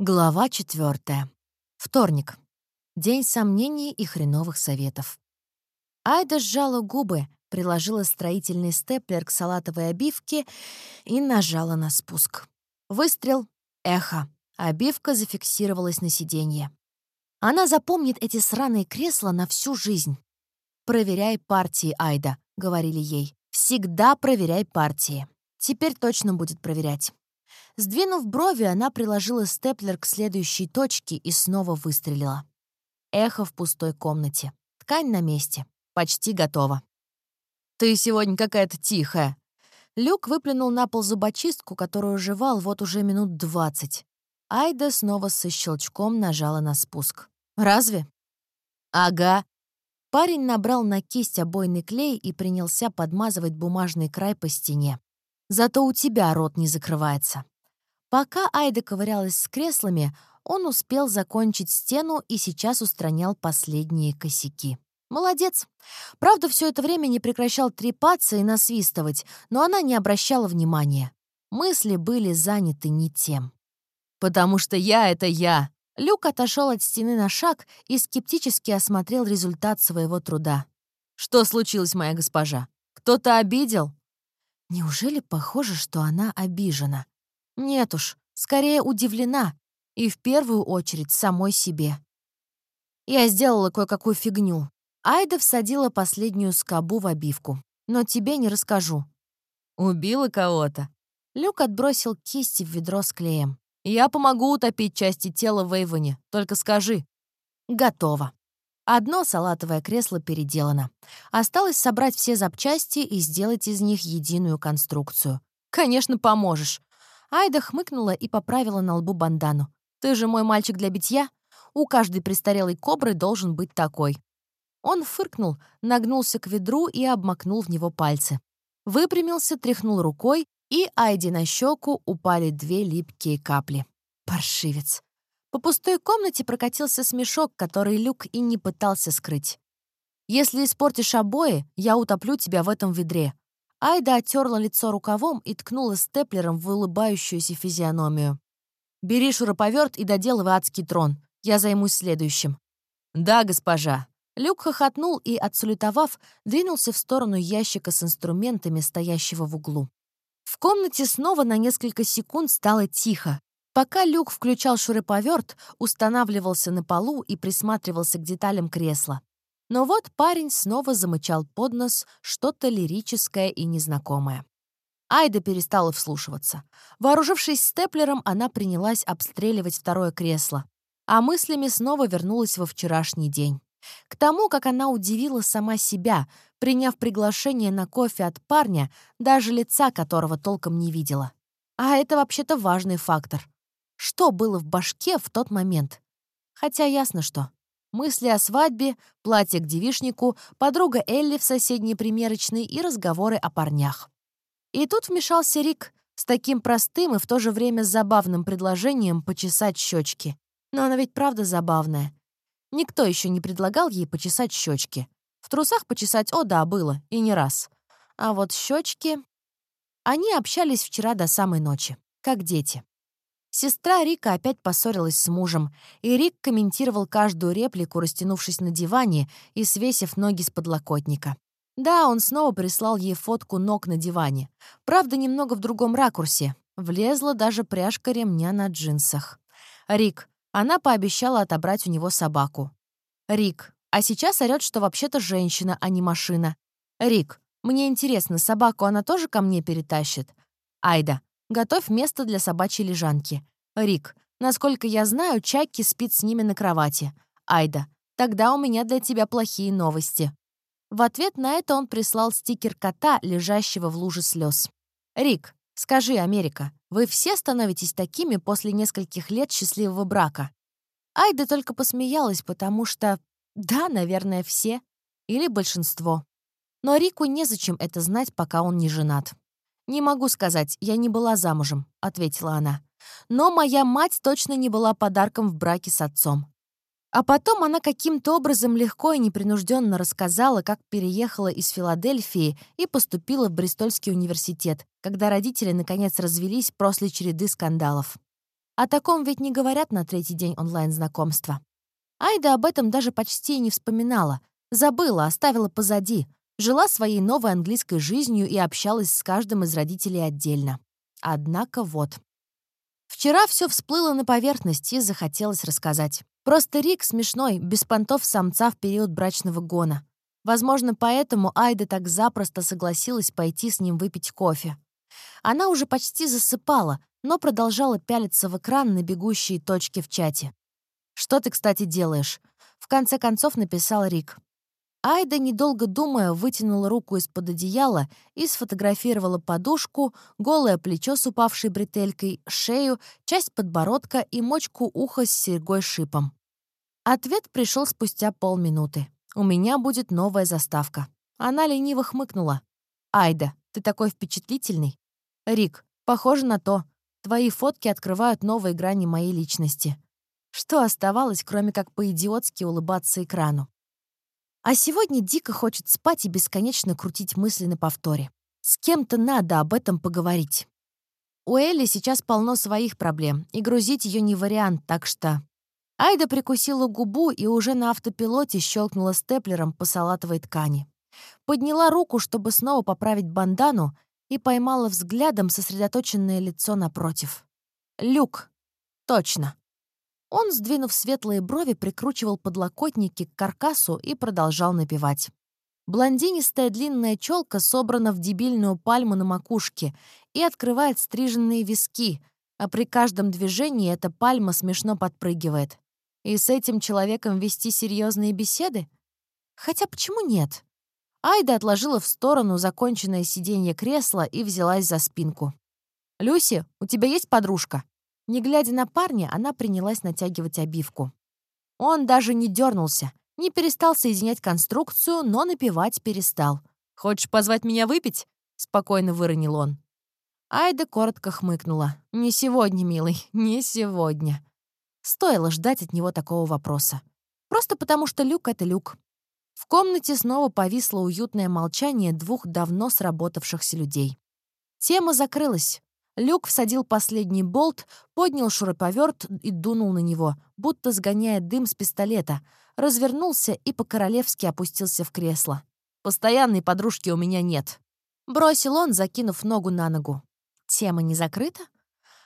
Глава четвертая. Вторник. День сомнений и хреновых советов. Айда сжала губы, приложила строительный степлер к салатовой обивке и нажала на спуск. Выстрел, эхо. Обивка зафиксировалась на сиденье. Она запомнит эти сраные кресла на всю жизнь. «Проверяй партии, Айда», — говорили ей. «Всегда проверяй партии». Теперь точно будет проверять. Сдвинув брови, она приложила степлер к следующей точке и снова выстрелила. Эхо в пустой комнате. Ткань на месте. Почти готова. «Ты сегодня какая-то тихая». Люк выплюнул на пол зубочистку, которую жевал вот уже минут двадцать. Айда снова со щелчком нажала на спуск. «Разве?» «Ага». Парень набрал на кисть обойный клей и принялся подмазывать бумажный край по стене. «Зато у тебя рот не закрывается». Пока Айда ковырялась с креслами, он успел закончить стену и сейчас устранял последние косяки. Молодец. Правда, все это время не прекращал трепаться и насвистывать, но она не обращала внимания. Мысли были заняты не тем. «Потому что я — это я!» Люк отошел от стены на шаг и скептически осмотрел результат своего труда. «Что случилось, моя госпожа? Кто-то обидел?» Неужели похоже, что она обижена? Нет уж, скорее удивлена. И в первую очередь самой себе. Я сделала кое-какую фигню. Айда всадила последнюю скобу в обивку. Но тебе не расскажу. Убила кого-то. Люк отбросил кисти в ведро с клеем. «Я помогу утопить части тела в Эйвоне. Только скажи». «Готово». Одно салатовое кресло переделано. Осталось собрать все запчасти и сделать из них единую конструкцию. «Конечно, поможешь. Айда хмыкнула и поправила на лбу бандану. «Ты же мой мальчик для битья? У каждой престарелой кобры должен быть такой». Он фыркнул, нагнулся к ведру и обмакнул в него пальцы. Выпрямился, тряхнул рукой, и Айде на щеку упали две липкие капли. Паршивец. По пустой комнате прокатился смешок, который Люк и не пытался скрыть. «Если испортишь обои, я утоплю тебя в этом ведре. Айда оттерла лицо рукавом и ткнула степлером в улыбающуюся физиономию. «Бери шуруповерт и доделывай адский трон. Я займусь следующим». «Да, госпожа». Люк хохотнул и, отсалютовав, двинулся в сторону ящика с инструментами, стоящего в углу. В комнате снова на несколько секунд стало тихо. Пока Люк включал шуруповерт, устанавливался на полу и присматривался к деталям кресла. Но вот парень снова замычал под нос что-то лирическое и незнакомое. Айда перестала вслушиваться. Вооружившись степлером, она принялась обстреливать второе кресло, а мыслями снова вернулась во вчерашний день. К тому, как она удивила сама себя, приняв приглашение на кофе от парня, даже лица которого толком не видела. А это вообще-то важный фактор. Что было в башке в тот момент? Хотя ясно что. Мысли о свадьбе, платье к девишнику, подруга Элли в соседней примерочной и разговоры о парнях. И тут вмешался Рик с таким простым и в то же время забавным предложением почесать щечки. Но она ведь правда забавная. Никто еще не предлагал ей почесать щечки. В трусах почесать, о да, было, и не раз. А вот щечки... Они общались вчера до самой ночи, как дети. Сестра Рика опять поссорилась с мужем, и Рик комментировал каждую реплику, растянувшись на диване и свесив ноги с подлокотника. Да, он снова прислал ей фотку ног на диване. Правда, немного в другом ракурсе. Влезла даже пряжка ремня на джинсах. Рик. Она пообещала отобрать у него собаку. Рик. А сейчас орёт, что вообще-то женщина, а не машина. Рик. Мне интересно, собаку она тоже ко мне перетащит? Айда. Готовь место для собачьей лежанки. Рик, насколько я знаю, Чайки спит с ними на кровати. Айда, тогда у меня для тебя плохие новости. В ответ на это он прислал стикер кота, лежащего в луже слез. Рик, скажи, Америка, вы все становитесь такими после нескольких лет счастливого брака? Айда только посмеялась, потому что... Да, наверное, все. Или большинство. Но Рику незачем это знать, пока он не женат. «Не могу сказать, я не была замужем», — ответила она. «Но моя мать точно не была подарком в браке с отцом». А потом она каким-то образом легко и непринужденно рассказала, как переехала из Филадельфии и поступила в Бристольский университет, когда родители наконец развелись после череды скандалов. О таком ведь не говорят на третий день онлайн-знакомства. Айда об этом даже почти и не вспоминала. Забыла, оставила позади. Жила своей новой английской жизнью и общалась с каждым из родителей отдельно. Однако вот. Вчера все всплыло на поверхность и захотелось рассказать. Просто Рик смешной, без понтов самца в период брачного гона. Возможно, поэтому Айда так запросто согласилась пойти с ним выпить кофе. Она уже почти засыпала, но продолжала пялиться в экран на бегущие точки в чате. «Что ты, кстати, делаешь?» В конце концов написал Рик. Айда, недолго думая, вытянула руку из-под одеяла и сфотографировала подушку, голое плечо с упавшей бретелькой, шею, часть подбородка и мочку уха с серьгой-шипом. Ответ пришел спустя полминуты. «У меня будет новая заставка». Она лениво хмыкнула. «Айда, ты такой впечатлительный». «Рик, похоже на то. Твои фотки открывают новые грани моей личности. Что оставалось, кроме как по-идиотски улыбаться экрану? А сегодня дико хочет спать и бесконечно крутить мысли на повторе. С кем-то надо об этом поговорить. У Элли сейчас полно своих проблем, и грузить ее не вариант, так что... Айда прикусила губу и уже на автопилоте щелкнула степлером по салатовой ткани. Подняла руку, чтобы снова поправить бандану, и поймала взглядом сосредоточенное лицо напротив. Люк. Точно. Он, сдвинув светлые брови, прикручивал подлокотники к каркасу и продолжал напевать. Блондинистая длинная челка собрана в дебильную пальму на макушке и открывает стриженные виски, а при каждом движении эта пальма смешно подпрыгивает. И с этим человеком вести серьезные беседы? Хотя почему нет? Айда отложила в сторону законченное сиденье кресла и взялась за спинку. «Люси, у тебя есть подружка?» Не глядя на парня, она принялась натягивать обивку. Он даже не дернулся, не перестал соединять конструкцию, но напевать перестал. «Хочешь позвать меня выпить?» — спокойно выронил он. Айда коротко хмыкнула. «Не сегодня, милый, не сегодня». Стоило ждать от него такого вопроса. Просто потому, что Люк — это Люк. В комнате снова повисло уютное молчание двух давно сработавшихся людей. Тема закрылась. Люк всадил последний болт, поднял шуруповерт и дунул на него, будто сгоняя дым с пистолета, развернулся и по-королевски опустился в кресло. «Постоянной подружки у меня нет», — бросил он, закинув ногу на ногу. «Тема не закрыта?»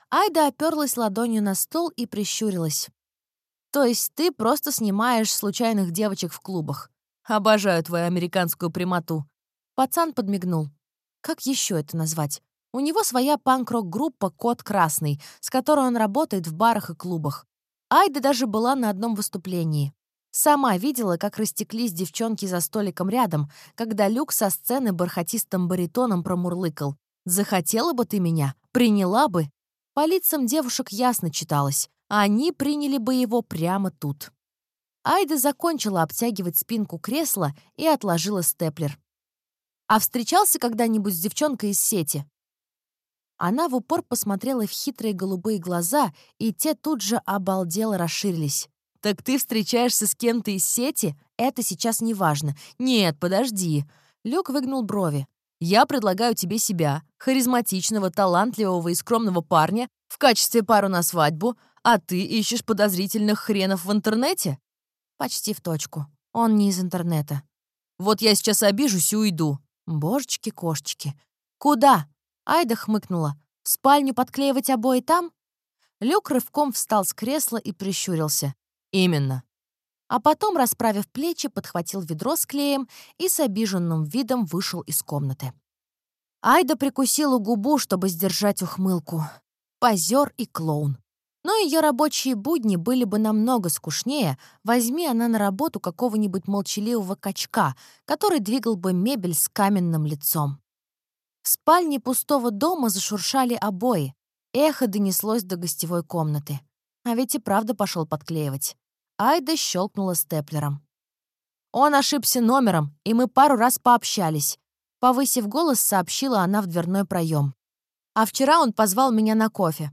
Айда оперлась ладонью на стол и прищурилась. «То есть ты просто снимаешь случайных девочек в клубах? Обожаю твою американскую прямоту». Пацан подмигнул. Как еще это назвать? У него своя панк-рок-группа «Кот Красный», с которой он работает в барах и клубах. Айда даже была на одном выступлении. Сама видела, как растеклись девчонки за столиком рядом, когда Люк со сцены бархатистым баритоном промурлыкал. «Захотела бы ты меня? Приняла бы?» По лицам девушек ясно читалось. Они приняли бы его прямо тут. Айда закончила обтягивать спинку кресла и отложила степлер. «А встречался когда-нибудь с девчонкой из сети?» Она в упор посмотрела в хитрые голубые глаза, и те тут же обалдело расширились. «Так ты встречаешься с кем-то из сети? Это сейчас не важно. Нет, подожди». Люк выгнул брови. «Я предлагаю тебе себя, харизматичного, талантливого и скромного парня, в качестве пару на свадьбу, а ты ищешь подозрительных хренов в интернете?» Почти в точку. Он не из интернета. «Вот я сейчас обижусь и уйду». «Божечки-кошечки». «Куда?» Айда хмыкнула. «В спальню подклеивать обои там?» Люк рывком встал с кресла и прищурился. «Именно». А потом, расправив плечи, подхватил ведро с клеем и с обиженным видом вышел из комнаты. Айда прикусила губу, чтобы сдержать ухмылку. Позер и клоун. Но ее рабочие будни были бы намного скучнее, возьми она на работу какого-нибудь молчаливого качка, который двигал бы мебель с каменным лицом. В спальне пустого дома зашуршали обои. Эхо донеслось до гостевой комнаты. А ведь и правда пошел подклеивать. Айда щелкнула степлером. Он ошибся номером, и мы пару раз пообщались. Повысив голос, сообщила она в дверной проем. А вчера он позвал меня на кофе.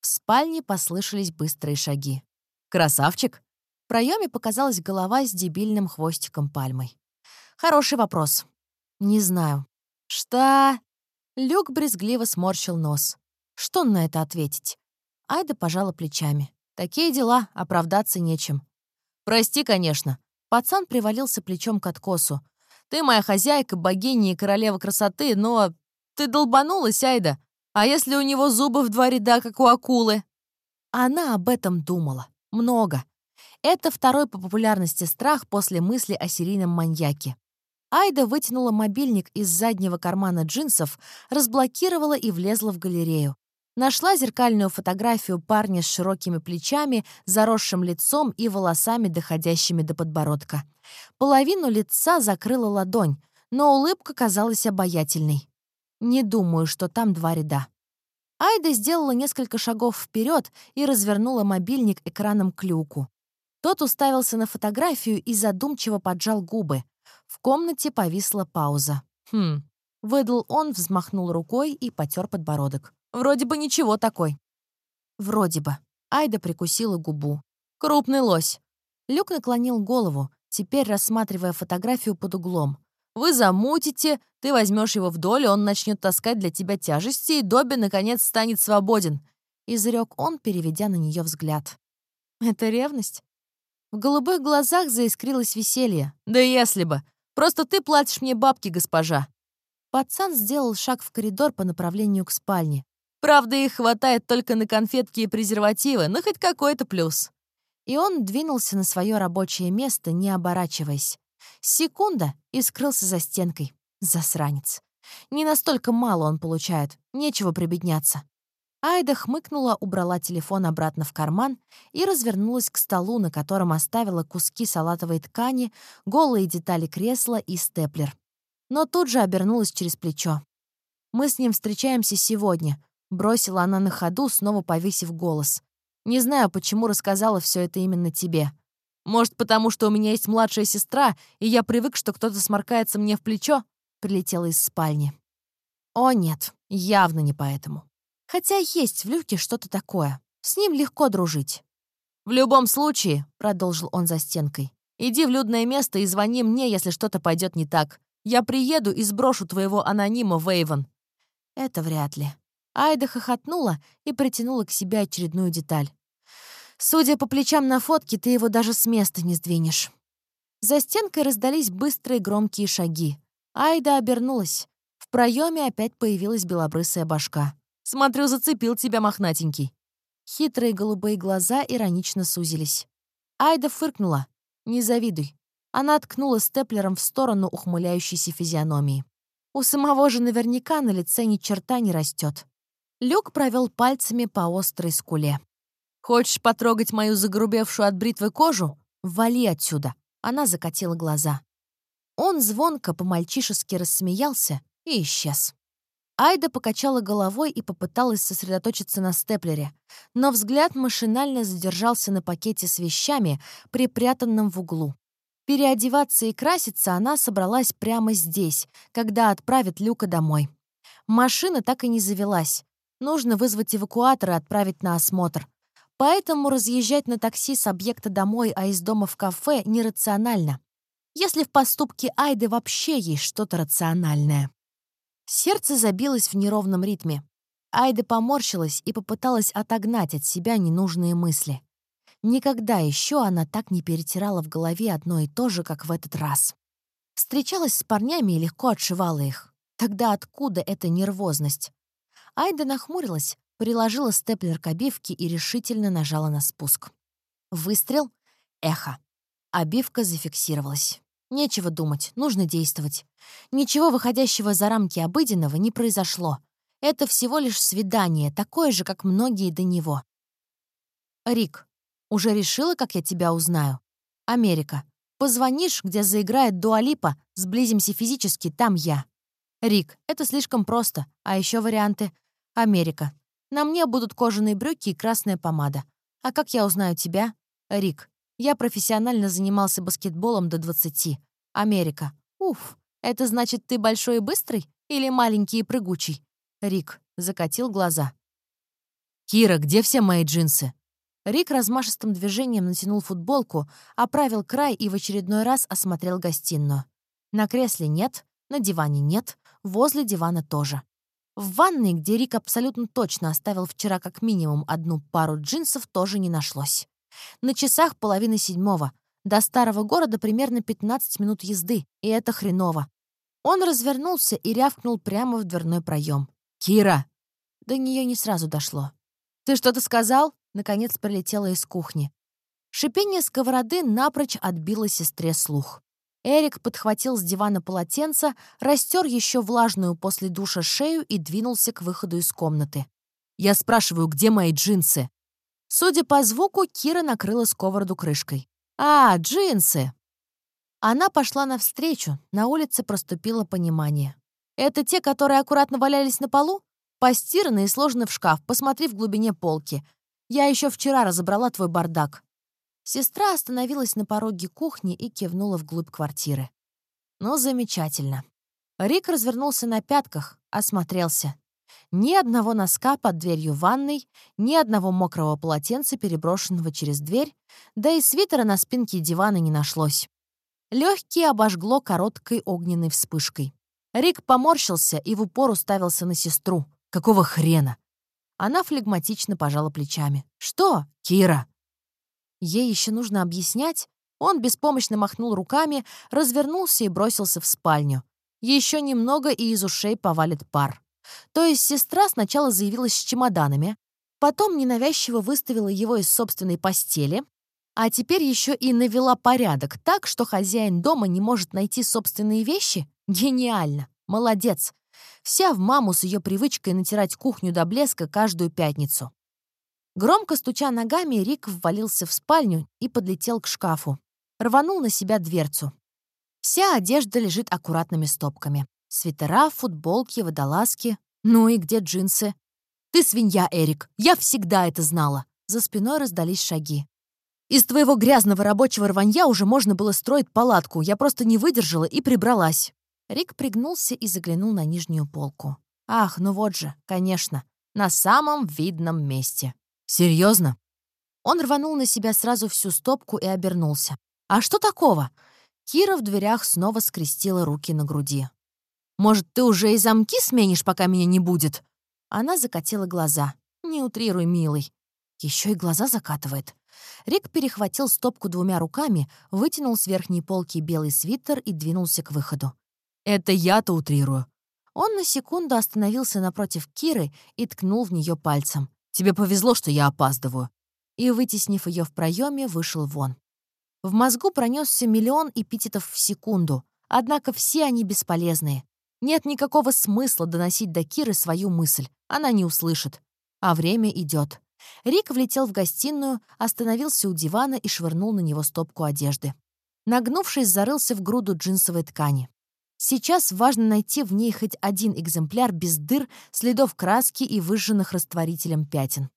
В спальне послышались быстрые шаги. «Красавчик!» В проеме показалась голова с дебильным хвостиком пальмой. «Хороший вопрос. Не знаю. «Что?» Люк брезгливо сморщил нос. Что на это ответить? Айда пожала плечами. Такие дела, оправдаться нечем. «Прости, конечно». Пацан привалился плечом к откосу. «Ты моя хозяйка, богиня и королева красоты, но ты долбанулась, Айда. А если у него зубы в два ряда, как у акулы?» Она об этом думала. Много. Это второй по популярности страх после мысли о серийном маньяке. Айда вытянула мобильник из заднего кармана джинсов, разблокировала и влезла в галерею. Нашла зеркальную фотографию парня с широкими плечами, заросшим лицом и волосами, доходящими до подбородка. Половину лица закрыла ладонь, но улыбка казалась обаятельной. Не думаю, что там два ряда. Айда сделала несколько шагов вперед и развернула мобильник экраном к люку. Тот уставился на фотографию и задумчиво поджал губы. В комнате повисла пауза. «Хм». Выдал он, взмахнул рукой и потер подбородок. Вроде бы ничего такой. Вроде бы. Айда прикусила губу. Крупный лось. Люк наклонил голову, теперь рассматривая фотографию под углом. Вы замутите, ты возьмешь его в долю, он начнет таскать для тебя тяжести, и Добби, наконец, станет свободен. Изрек он, переведя на нее взгляд. Это ревность? В голубых глазах заискрилось веселье. Да если бы. Просто ты платишь мне бабки, госпожа. Пацан сделал шаг в коридор по направлению к спальне. Правда, их хватает только на конфетки и презервативы, но хоть какой-то плюс. И он двинулся на свое рабочее место, не оборачиваясь. Секунда — и скрылся за стенкой. Засранец. Не настолько мало он получает, нечего прибедняться. Айда хмыкнула, убрала телефон обратно в карман и развернулась к столу, на котором оставила куски салатовой ткани, голые детали кресла и степлер. Но тут же обернулась через плечо. «Мы с ним встречаемся сегодня. Бросила она на ходу, снова повесив голос. «Не знаю, почему рассказала все это именно тебе. Может, потому что у меня есть младшая сестра, и я привык, что кто-то сморкается мне в плечо?» Прилетела из спальни. О, нет, явно не поэтому. Хотя есть в Люке что-то такое. С ним легко дружить. «В любом случае», — продолжил он за стенкой, «иди в людное место и звони мне, если что-то пойдет не так. Я приеду и сброшу твоего анонима в Эйвен». «Это вряд ли», Айда хохотнула и притянула к себе очередную деталь. «Судя по плечам на фотке, ты его даже с места не сдвинешь». За стенкой раздались быстрые громкие шаги. Айда обернулась. В проеме опять появилась белобрысая башка. «Смотрю, зацепил тебя, мохнатенький». Хитрые голубые глаза иронично сузились. Айда фыркнула. «Не завидуй». Она ткнула степлером в сторону ухмыляющейся физиономии. У самого же наверняка на лице ни черта не растет. Люк провел пальцами по острой скуле. «Хочешь потрогать мою загрубевшую от бритвы кожу? Вали отсюда!» Она закатила глаза. Он звонко по-мальчишески рассмеялся и исчез. Айда покачала головой и попыталась сосредоточиться на степлере, но взгляд машинально задержался на пакете с вещами, припрятанном в углу. Переодеваться и краситься она собралась прямо здесь, когда отправит Люка домой. Машина так и не завелась, Нужно вызвать эвакуатор и отправить на осмотр. Поэтому разъезжать на такси с объекта домой, а из дома в кафе нерационально. Если в поступке Айды вообще есть что-то рациональное. Сердце забилось в неровном ритме. Айда поморщилась и попыталась отогнать от себя ненужные мысли. Никогда еще она так не перетирала в голове одно и то же, как в этот раз. Встречалась с парнями и легко отшивала их. Тогда откуда эта нервозность? Айда нахмурилась, приложила степлер к обивке и решительно нажала на спуск. Выстрел. Эхо. Обивка зафиксировалась. Нечего думать, нужно действовать. Ничего выходящего за рамки обыденного не произошло. Это всего лишь свидание, такое же, как многие до него. Рик, уже решила, как я тебя узнаю? Америка. Позвонишь, где заиграет Дуалипа, сблизимся физически, там я. Рик, это слишком просто. А еще варианты. Америка. На мне будут кожаные брюки и красная помада. А как я узнаю тебя? Рик. Я профессионально занимался баскетболом до 20. Америка. Уф, это значит, ты большой и быстрый? Или маленький и прыгучий? Рик закатил глаза. «Кира, где все мои джинсы?» Рик размашистым движением натянул футболку, оправил край и в очередной раз осмотрел гостиную. На кресле нет, на диване нет, возле дивана тоже. В ванной, где Рик абсолютно точно оставил вчера как минимум одну пару джинсов, тоже не нашлось. На часах половины седьмого. До старого города примерно 15 минут езды, и это хреново. Он развернулся и рявкнул прямо в дверной проем. «Кира!» До нее не сразу дошло. «Ты что-то сказал?» Наконец прилетела из кухни. Шипение сковороды напрочь отбило сестре слух. Эрик подхватил с дивана полотенце, растер еще влажную после душа шею и двинулся к выходу из комнаты. «Я спрашиваю, где мои джинсы?» Судя по звуку, Кира накрыла сковороду крышкой. «А, джинсы!» Она пошла навстречу, на улице проступило понимание. «Это те, которые аккуратно валялись на полу? Постираны и сложены в шкаф, посмотри в глубине полки. Я еще вчера разобрала твой бардак». Сестра остановилась на пороге кухни и кивнула вглубь квартиры. «Ну, замечательно». Рик развернулся на пятках, осмотрелся. Ни одного носка под дверью ванной, ни одного мокрого полотенца, переброшенного через дверь, да и свитера на спинке дивана не нашлось. Легкий обожгло короткой огненной вспышкой. Рик поморщился и в упор уставился на сестру. «Какого хрена?» Она флегматично пожала плечами. «Что, Кира?» Ей еще нужно объяснять. Он беспомощно махнул руками, развернулся и бросился в спальню. Еще немного, и из ушей повалит пар. То есть сестра сначала заявилась с чемоданами, потом ненавязчиво выставила его из собственной постели, а теперь еще и навела порядок так, что хозяин дома не может найти собственные вещи? Гениально! Молодец! Вся в маму с ее привычкой натирать кухню до блеска каждую пятницу. Громко стуча ногами, Рик ввалился в спальню и подлетел к шкафу. Рванул на себя дверцу. Вся одежда лежит аккуратными стопками. Свитера, футболки, водолазки. Ну и где джинсы? «Ты свинья, Эрик! Я всегда это знала!» За спиной раздались шаги. «Из твоего грязного рабочего рванья уже можно было строить палатку. Я просто не выдержала и прибралась». Рик пригнулся и заглянул на нижнюю полку. «Ах, ну вот же, конечно, на самом видном месте». Серьезно? Он рванул на себя сразу всю стопку и обернулся. «А что такого?» Кира в дверях снова скрестила руки на груди. «Может, ты уже и замки сменишь, пока меня не будет?» Она закатила глаза. «Не утрируй, милый». Еще и глаза закатывает. Рик перехватил стопку двумя руками, вытянул с верхней полки белый свитер и двинулся к выходу. «Это я-то утрирую». Он на секунду остановился напротив Киры и ткнул в нее пальцем. Тебе повезло, что я опаздываю». И, вытеснив ее в проеме, вышел вон. В мозгу пронесся миллион эпитетов в секунду, однако все они бесполезные. Нет никакого смысла доносить до Киры свою мысль, она не услышит. А время идет. Рик влетел в гостиную, остановился у дивана и швырнул на него стопку одежды. Нагнувшись, зарылся в груду джинсовой ткани. Сейчас важно найти в ней хоть один экземпляр без дыр, следов краски и выжженных растворителем пятен.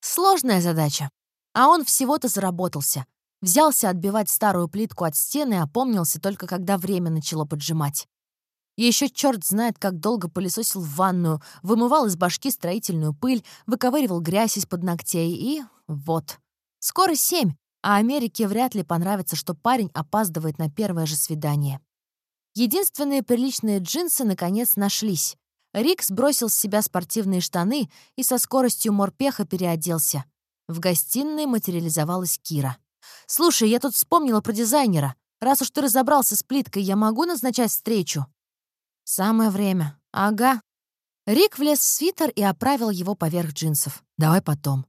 Сложная задача. А он всего-то заработался. Взялся отбивать старую плитку от стены опомнился только когда время начало поджимать. Еще черт знает, как долго пылесосил в ванную, вымывал из башки строительную пыль, выковыривал грязь из-под ногтей и... вот. Скоро семь, а Америке вряд ли понравится, что парень опаздывает на первое же свидание. Единственные приличные джинсы наконец нашлись. Рик сбросил с себя спортивные штаны и со скоростью морпеха переоделся. В гостиной материализовалась Кира. «Слушай, я тут вспомнила про дизайнера. Раз уж ты разобрался с плиткой, я могу назначать встречу?» «Самое время. Ага». Рик влез в свитер и оправил его поверх джинсов. «Давай потом».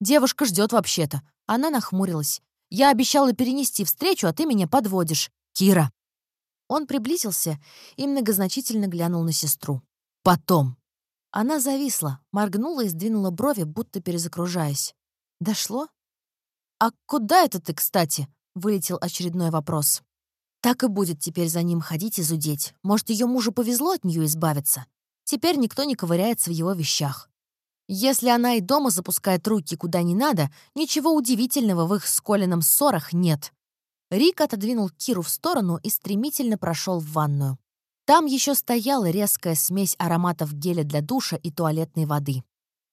«Девушка ждет вообще-то». Она нахмурилась. «Я обещала перенести встречу, а ты меня подводишь. Кира, он приблизился и многозначительно глянул на сестру. «Потом». Она зависла, моргнула и сдвинула брови, будто перезагружаясь. «Дошло?» «А куда это ты, кстати?» — вылетел очередной вопрос. Так и будет теперь за ним ходить и зудеть. Может, ее мужу повезло от нее избавиться? Теперь никто не ковыряется в его вещах. Если она и дома запускает руки куда не надо, ничего удивительного в их с Колином ссорах нет. Рик отодвинул Киру в сторону и стремительно прошел в ванную. Там еще стояла резкая смесь ароматов геля для душа и туалетной воды.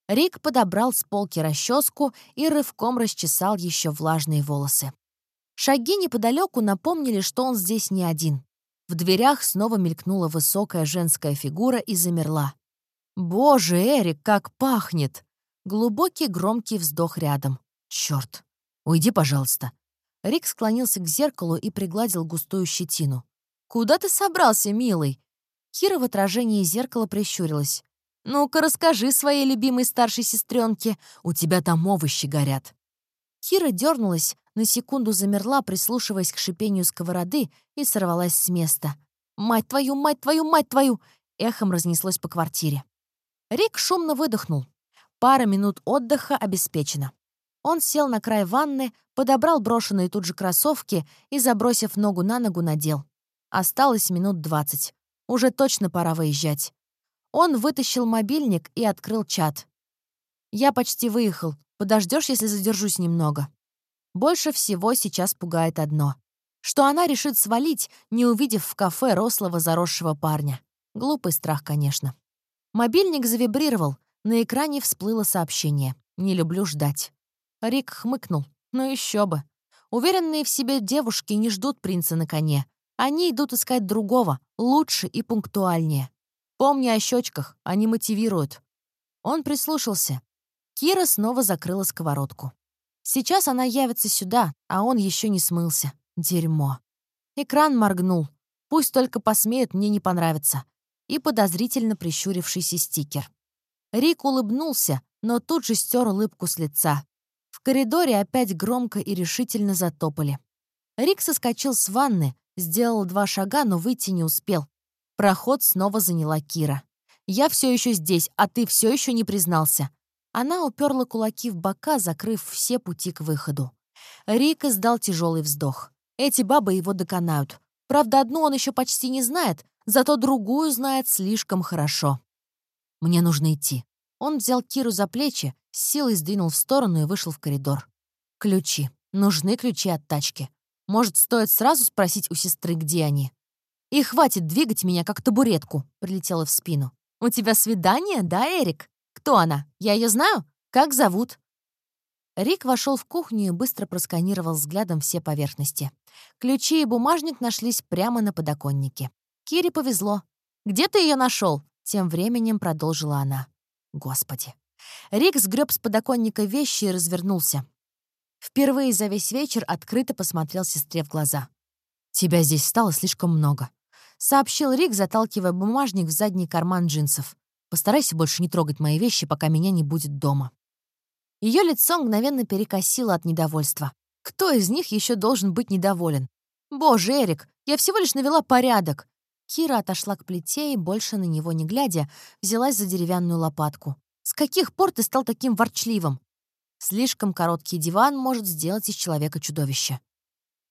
Рик подобрал с полки расческу и рывком расчесал еще влажные волосы. Шаги неподалеку напомнили, что он здесь не один. В дверях снова мелькнула высокая женская фигура и замерла. «Боже, Эрик, как пахнет!» Глубокий громкий вздох рядом. Черт! Уйди, пожалуйста». Рик склонился к зеркалу и пригладил густую щетину. «Куда ты собрался, милый?» Кира в отражении зеркала прищурилась. «Ну-ка, расскажи своей любимой старшей сестренке. У тебя там овощи горят». Кира дернулась, на секунду замерла, прислушиваясь к шипению сковороды, и сорвалась с места. «Мать твою, мать твою, мать твою!» эхом разнеслось по квартире. Рик шумно выдохнул. Пара минут отдыха обеспечена. Он сел на край ванны, подобрал брошенные тут же кроссовки и, забросив ногу на ногу, надел. Осталось минут двадцать. Уже точно пора выезжать. Он вытащил мобильник и открыл чат. «Я почти выехал. Подождешь, если задержусь немного?» Больше всего сейчас пугает одно. Что она решит свалить, не увидев в кафе рослого заросшего парня. Глупый страх, конечно. Мобильник завибрировал. На экране всплыло сообщение. «Не люблю ждать». Рик хмыкнул. «Ну еще бы. Уверенные в себе девушки не ждут принца на коне. Они идут искать другого, лучше и пунктуальнее. Помни о щечках, они мотивируют». Он прислушался. Кира снова закрыла сковородку. Сейчас она явится сюда, а он еще не смылся. Дерьмо. Экран моргнул. Пусть только посмеют мне не понравиться и подозрительно прищурившийся стикер. Рик улыбнулся, но тут же стер улыбку с лица. В коридоре опять громко и решительно затопали. Рик соскочил с ванны, сделал два шага, но выйти не успел. Проход снова заняла Кира. «Я все еще здесь, а ты все еще не признался». Она уперла кулаки в бока, закрыв все пути к выходу. Рик издал тяжелый вздох. Эти бабы его доконают. Правда, одну он еще почти не знает, зато другую знает слишком хорошо. Мне нужно идти. Он взял Киру за плечи, с силой сдвинул в сторону и вышел в коридор. Ключи. Нужны ключи от тачки. Может, стоит сразу спросить у сестры, где они? «И хватит двигать меня, как табуретку», — прилетела в спину. «У тебя свидание, да, Эрик? Кто она? Я ее знаю? Как зовут?» Рик вошел в кухню и быстро просканировал взглядом все поверхности. Ключи и бумажник нашлись прямо на подоконнике. Кире повезло. «Где ты ее нашел? Тем временем продолжила она. Господи. Рик сгреб с подоконника вещи и развернулся. Впервые за весь вечер открыто посмотрел сестре в глаза. «Тебя здесь стало слишком много», — сообщил Рик, заталкивая бумажник в задний карман джинсов. «Постарайся больше не трогать мои вещи, пока меня не будет дома». Ее лицо мгновенно перекосило от недовольства. Кто из них еще должен быть недоволен? «Боже, Эрик, я всего лишь навела порядок. Кира отошла к плите и, больше на него не глядя, взялась за деревянную лопатку. «С каких пор ты стал таким ворчливым?» Слишком короткий диван может сделать из человека чудовище.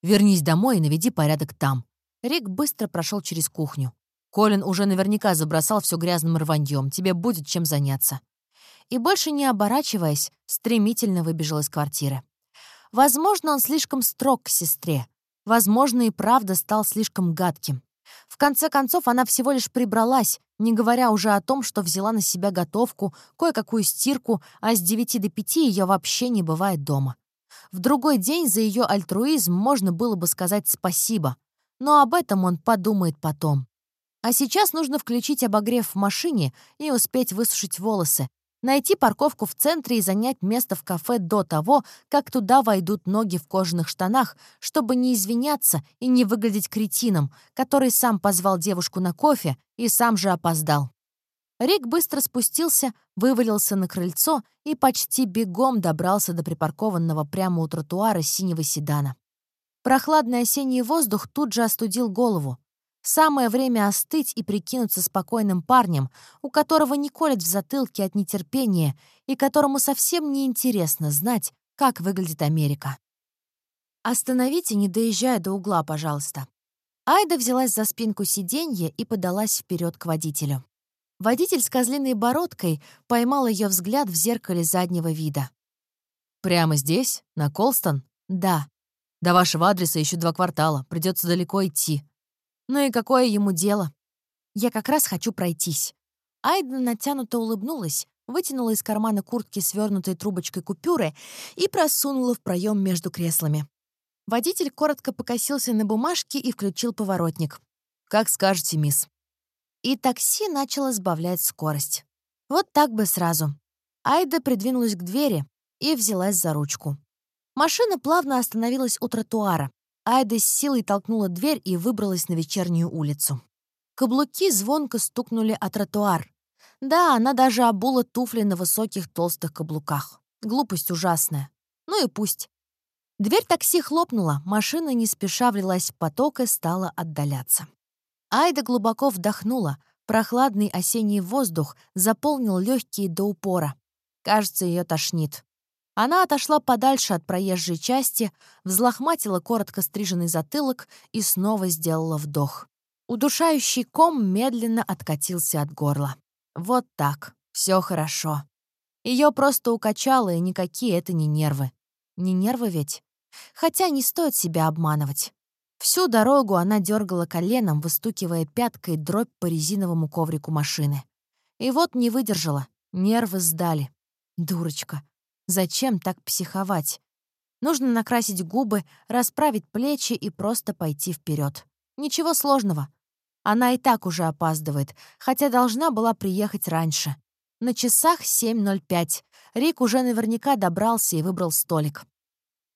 «Вернись домой и наведи порядок там». Рик быстро прошел через кухню. «Колин уже наверняка забросал все грязным рваньем. Тебе будет чем заняться». И больше не оборачиваясь, стремительно выбежал из квартиры. Возможно, он слишком строг к сестре. Возможно, и правда стал слишком гадким. В конце концов, она всего лишь прибралась, не говоря уже о том, что взяла на себя готовку, кое-какую стирку, а с 9 до 5 ее вообще не бывает дома. В другой день за ее альтруизм можно было бы сказать спасибо, но об этом он подумает потом. А сейчас нужно включить обогрев в машине и успеть высушить волосы, найти парковку в центре и занять место в кафе до того, как туда войдут ноги в кожаных штанах, чтобы не извиняться и не выглядеть кретином, который сам позвал девушку на кофе и сам же опоздал. Рик быстро спустился, вывалился на крыльцо и почти бегом добрался до припаркованного прямо у тротуара синего седана. Прохладный осенний воздух тут же остудил голову. Самое время остыть и прикинуться спокойным парнем, у которого не колет в затылке от нетерпения и которому совсем не интересно знать, как выглядит Америка. «Остановите, не доезжая до угла, пожалуйста». Айда взялась за спинку сиденья и подалась вперед к водителю. Водитель с козлиной бородкой поймал ее взгляд в зеркале заднего вида. «Прямо здесь? На Колстон?» «Да». «До вашего адреса еще два квартала. Придется далеко идти», ну и какое ему дело? Я как раз хочу пройтись. Айда натянуто улыбнулась, вытянула из кармана куртки свернутой трубочкой купюры и просунула в проем между креслами. Водитель коротко покосился на бумажке и включил поворотник. «Как скажете, мисс». И такси начало сбавлять скорость. Вот так бы сразу. Айда придвинулась к двери и взялась за ручку. Машина плавно остановилась у тротуара. Айда с силой толкнула дверь и выбралась на вечернюю улицу. Каблуки звонко стукнули о тротуар. Да, она даже обула туфли на высоких толстых каблуках. Глупость ужасная. Ну и пусть. Дверь такси хлопнула, машина не спеша влилась в поток и стала отдаляться. Айда глубоко вдохнула. Прохладный осенний воздух заполнил легкие до упора. Кажется, ее тошнит. Она отошла подальше от проезжей части, взлохматила коротко стриженный затылок и снова сделала вдох. Удушающий ком медленно откатился от горла. Вот так. Все хорошо. Ее просто укачало, и никакие это не нервы. Не нервы ведь? Хотя не стоит себя обманывать. Всю дорогу она дергала коленом, выстукивая пяткой дробь по резиновому коврику машины. И вот не выдержала. Нервы сдали. Дурочка. Зачем так психовать? Нужно накрасить губы, расправить плечи и просто пойти вперед. Ничего сложного. Она и так уже опаздывает, хотя должна была приехать раньше. На часах 7.05. Рик уже наверняка добрался и выбрал столик.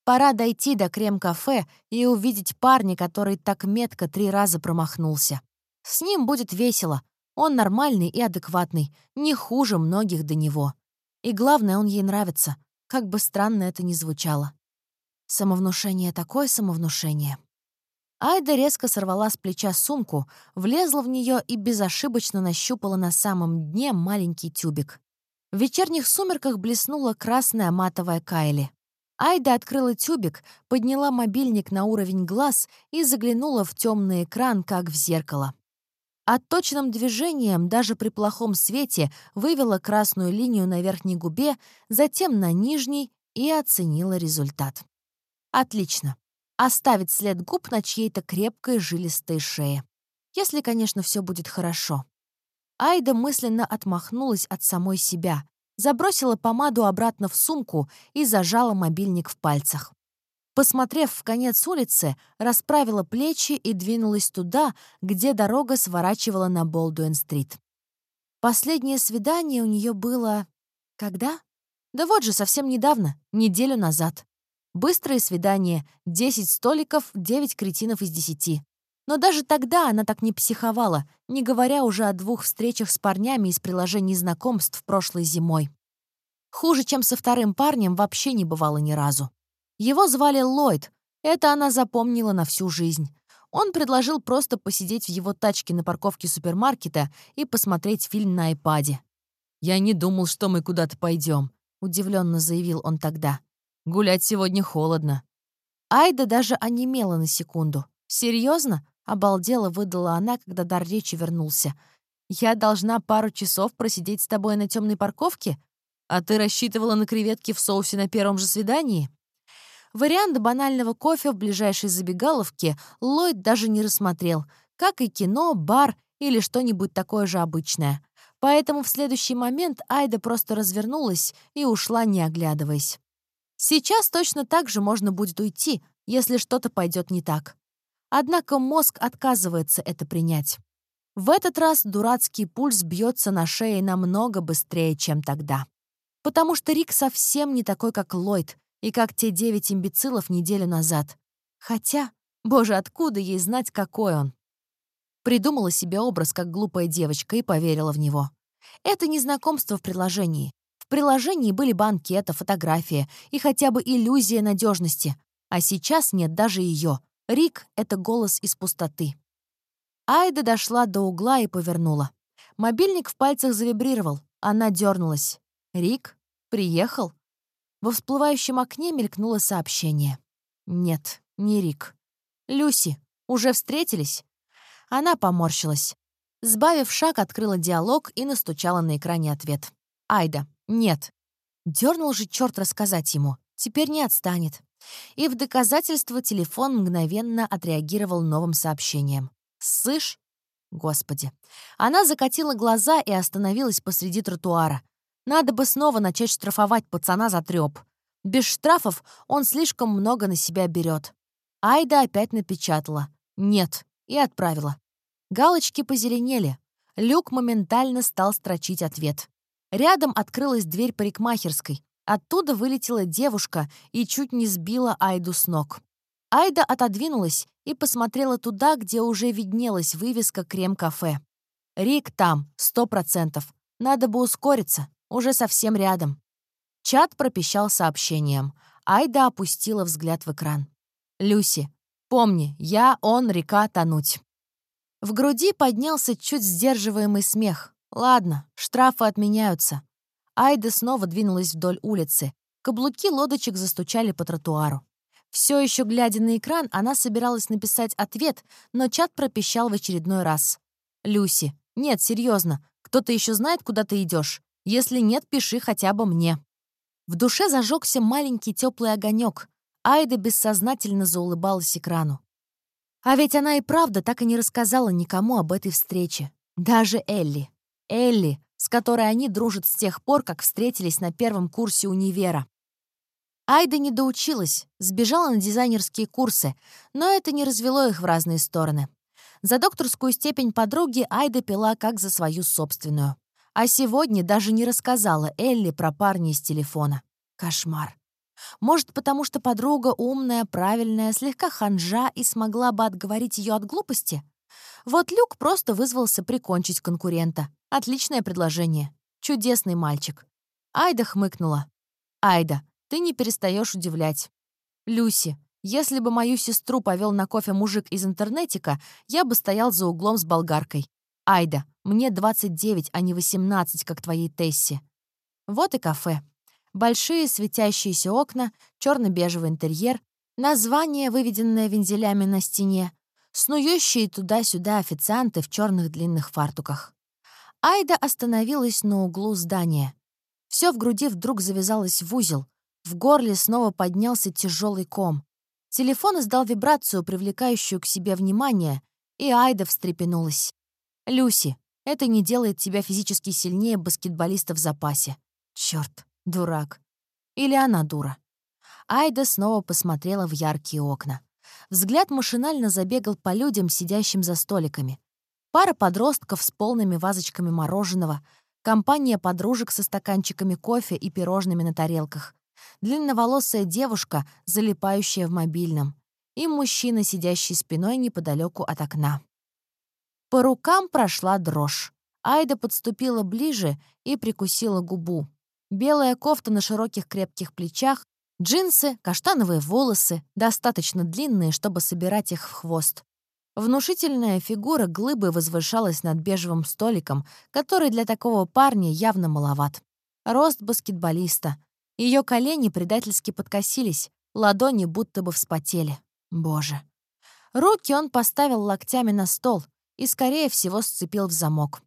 Пора дойти до крем-кафе и увидеть парня, который так метко три раза промахнулся. С ним будет весело. Он нормальный и адекватный, не хуже многих до него. И главное, он ей нравится, как бы странно это ни звучало. Самовнушение такое самовнушение. Айда резко сорвала с плеча сумку, влезла в нее и безошибочно нащупала на самом дне маленький тюбик. В вечерних сумерках блеснула красная матовая Кайли. Айда открыла тюбик, подняла мобильник на уровень глаз и заглянула в темный экран, как в зеркало. Отточенным движением, даже при плохом свете, вывела красную линию на верхней губе, затем на нижней и оценила результат. Отлично оставить след губ на чьей-то крепкой жилистой шее. Если, конечно, все будет хорошо. Айда мысленно отмахнулась от самой себя, забросила помаду обратно в сумку и зажала мобильник в пальцах. Посмотрев в конец улицы, расправила плечи и двинулась туда, где дорога сворачивала на Болдуэн-стрит. Последнее свидание у нее было... Когда? Да вот же, совсем недавно, неделю назад. Быстрое свидание, 10 столиков, 9 кретинов из 10. Но даже тогда она так не психовала, не говоря уже о двух встречах с парнями из приложений знакомств прошлой зимой. Хуже, чем со вторым парнем, вообще не бывало ни разу. Его звали Ллойд, это она запомнила на всю жизнь. Он предложил просто посидеть в его тачке на парковке супермаркета и посмотреть фильм на айпаде. «Я не думал, что мы куда-то пойдем», — удивленно заявил он тогда. Гулять сегодня холодно». Айда даже онемела на секунду. Серьезно? обалдела выдала она, когда дар речи вернулся. «Я должна пару часов просидеть с тобой на темной парковке? А ты рассчитывала на креветки в соусе на первом же свидании?» Вариант банального кофе в ближайшей забегаловке Ллойд даже не рассмотрел, как и кино, бар или что-нибудь такое же обычное. Поэтому в следующий момент Айда просто развернулась и ушла, не оглядываясь. Сейчас точно так же можно будет уйти, если что-то пойдет не так. Однако мозг отказывается это принять. В этот раз дурацкий пульс бьется на шее намного быстрее, чем тогда. Потому что Рик совсем не такой, как Ллойд, и как те девять имбецилов неделю назад. Хотя, боже, откуда ей знать, какой он? Придумала себе образ, как глупая девочка, и поверила в него. Это не знакомство в приложении приложении были банкеты, фотографии и хотя бы иллюзия надежности. А сейчас нет даже ее. Рик — это голос из пустоты. Айда дошла до угла и повернула. Мобильник в пальцах завибрировал. Она дернулась. «Рик? Приехал?» Во всплывающем окне мелькнуло сообщение. «Нет, не Рик. Люси. Уже встретились?» Она поморщилась. Сбавив шаг, открыла диалог и настучала на экране ответ. «Айда, нет. Дернул же черт рассказать ему. Теперь не отстанет. И в доказательство телефон мгновенно отреагировал новым сообщением. «Сышь?» Господи. Она закатила глаза и остановилась посреди тротуара. Надо бы снова начать штрафовать пацана за трёп. Без штрафов он слишком много на себя берет. Айда опять напечатала «нет» и отправила. Галочки позеленели. Люк моментально стал строчить ответ. Рядом открылась дверь парикмахерской. Оттуда вылетела девушка и чуть не сбила Айду с ног. Айда отодвинулась и посмотрела туда, где уже виднелась вывеска «Крем-кафе». «Рик там, сто процентов. Надо бы ускориться, уже совсем рядом». Чат пропищал сообщением. Айда опустила взгляд в экран. «Люси, помни, я, он, река, тонуть». В груди поднялся чуть сдерживаемый смех. «Ладно, штрафы отменяются». Айда снова двинулась вдоль улицы. Каблуки лодочек застучали по тротуару. Все еще глядя на экран, она собиралась написать ответ, но чат пропищал в очередной раз. «Люси, нет, серьезно, кто-то еще знает, куда ты идешь? Если нет, пиши хотя бы мне». В душе зажегся маленький теплый огонек. Айда бессознательно заулыбалась экрану. А ведь она и правда так и не рассказала никому об этой встрече. Даже Элли. Элли, с которой они дружат с тех пор, как встретились на первом курсе универа. Айда не доучилась, сбежала на дизайнерские курсы, но это не развело их в разные стороны. За докторскую степень подруги Айда пила как за свою собственную. А сегодня даже не рассказала Элли про парня из телефона. Кошмар. Может, потому что подруга умная, правильная, слегка ханжа и смогла бы отговорить ее от глупости? Вот Люк просто вызвался прикончить конкурента. Отличное предложение. Чудесный мальчик. Айда хмыкнула. «Айда, ты не перестаешь удивлять. Люси, если бы мою сестру повел на кофе мужик из интернетика, я бы стоял за углом с болгаркой. Айда, мне 29, а не 18, как твоей Тессе. Вот и кафе. Большие светящиеся окна, черно-бежевый интерьер, название, выведенное вензелями на стене, снующие туда-сюда официанты в черных длинных фартуках. Айда остановилась на углу здания. Все в груди вдруг завязалось в узел, в горле снова поднялся тяжелый ком. Телефон издал вибрацию, привлекающую к себе внимание, и Айда встрепенулась. «Люси, это не делает тебя физически сильнее баскетболиста в запасе. Черт, дурак. Или она дура». Айда снова посмотрела в яркие окна. Взгляд машинально забегал по людям, сидящим за столиками. Пара подростков с полными вазочками мороженого, компания подружек со стаканчиками кофе и пирожными на тарелках, длинноволосая девушка, залипающая в мобильном, и мужчина, сидящий спиной неподалеку от окна. По рукам прошла дрожь. Айда подступила ближе и прикусила губу. Белая кофта на широких крепких плечах, джинсы, каштановые волосы, достаточно длинные, чтобы собирать их в хвост. Внушительная фигура глыбы возвышалась над бежевым столиком, который для такого парня явно маловат. Рост баскетболиста, ее колени предательски подкосились, ладони будто бы вспотели. Боже. Руки он поставил локтями на стол и, скорее всего, сцепил в замок.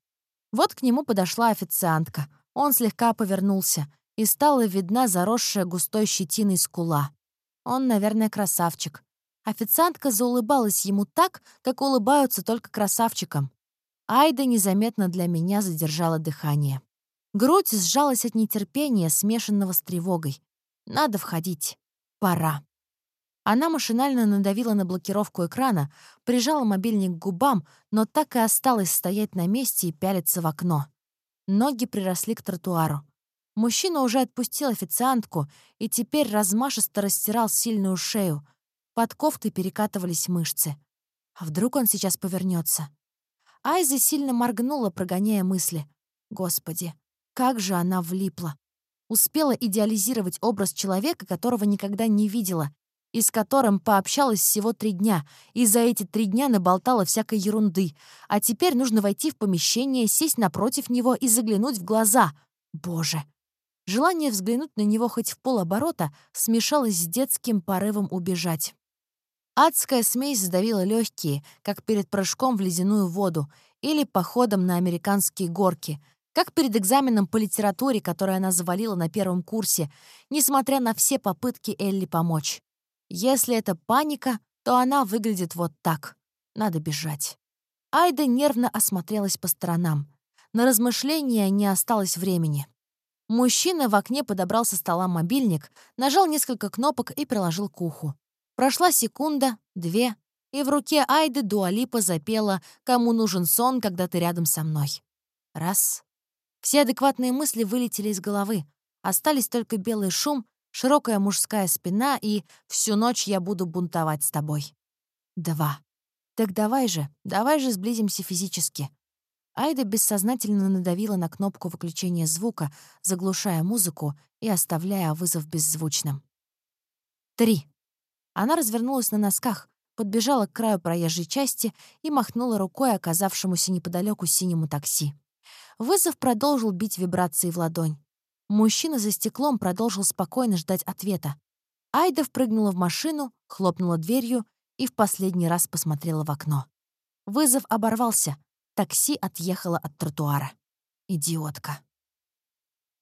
Вот к нему подошла официантка. Он слегка повернулся, и стала видна заросшая густой щетиной скула. Он, наверное, красавчик. Официантка заулыбалась ему так, как улыбаются только красавчикам. Айда незаметно для меня задержала дыхание. Грудь сжалась от нетерпения, смешанного с тревогой. Надо входить. Пора. Она машинально надавила на блокировку экрана, прижала мобильник к губам, но так и осталась стоять на месте и пялиться в окно. Ноги приросли к тротуару. Мужчина уже отпустил официантку и теперь размашисто растирал сильную шею. Под кофтой перекатывались мышцы. А вдруг он сейчас повернется? Айза сильно моргнула, прогоняя мысли. Господи, как же она влипла. Успела идеализировать образ человека, которого никогда не видела, и с которым пообщалась всего три дня, и за эти три дня наболтала всякой ерунды. А теперь нужно войти в помещение, сесть напротив него и заглянуть в глаза. Боже! Желание взглянуть на него хоть в полоборота смешалось с детским порывом убежать. Адская смесь сдавила легкие, как перед прыжком в ледяную воду или походом на американские горки — как перед экзаменом по литературе, который она завалила на первом курсе, несмотря на все попытки Элли помочь. Если это паника, то она выглядит вот так. Надо бежать. Айда нервно осмотрелась по сторонам. На размышления не осталось времени. Мужчина в окне подобрал со стола мобильник, нажал несколько кнопок и приложил к уху. Прошла секунда, две, и в руке Айды Дуалипа запела «Кому нужен сон, когда ты рядом со мной». Раз, Все адекватные мысли вылетели из головы. Остались только белый шум, широкая мужская спина и «всю ночь я буду бунтовать с тобой». Два. Так давай же, давай же сблизимся физически. Айда бессознательно надавила на кнопку выключения звука, заглушая музыку и оставляя вызов беззвучным. Три. Она развернулась на носках, подбежала к краю проезжей части и махнула рукой оказавшемуся неподалеку синему такси. Вызов продолжил бить вибрации в ладонь. Мужчина за стеклом продолжил спокойно ждать ответа. Айда впрыгнула в машину, хлопнула дверью и в последний раз посмотрела в окно. Вызов оборвался, Такси отъехало от тротуара. Идиотка.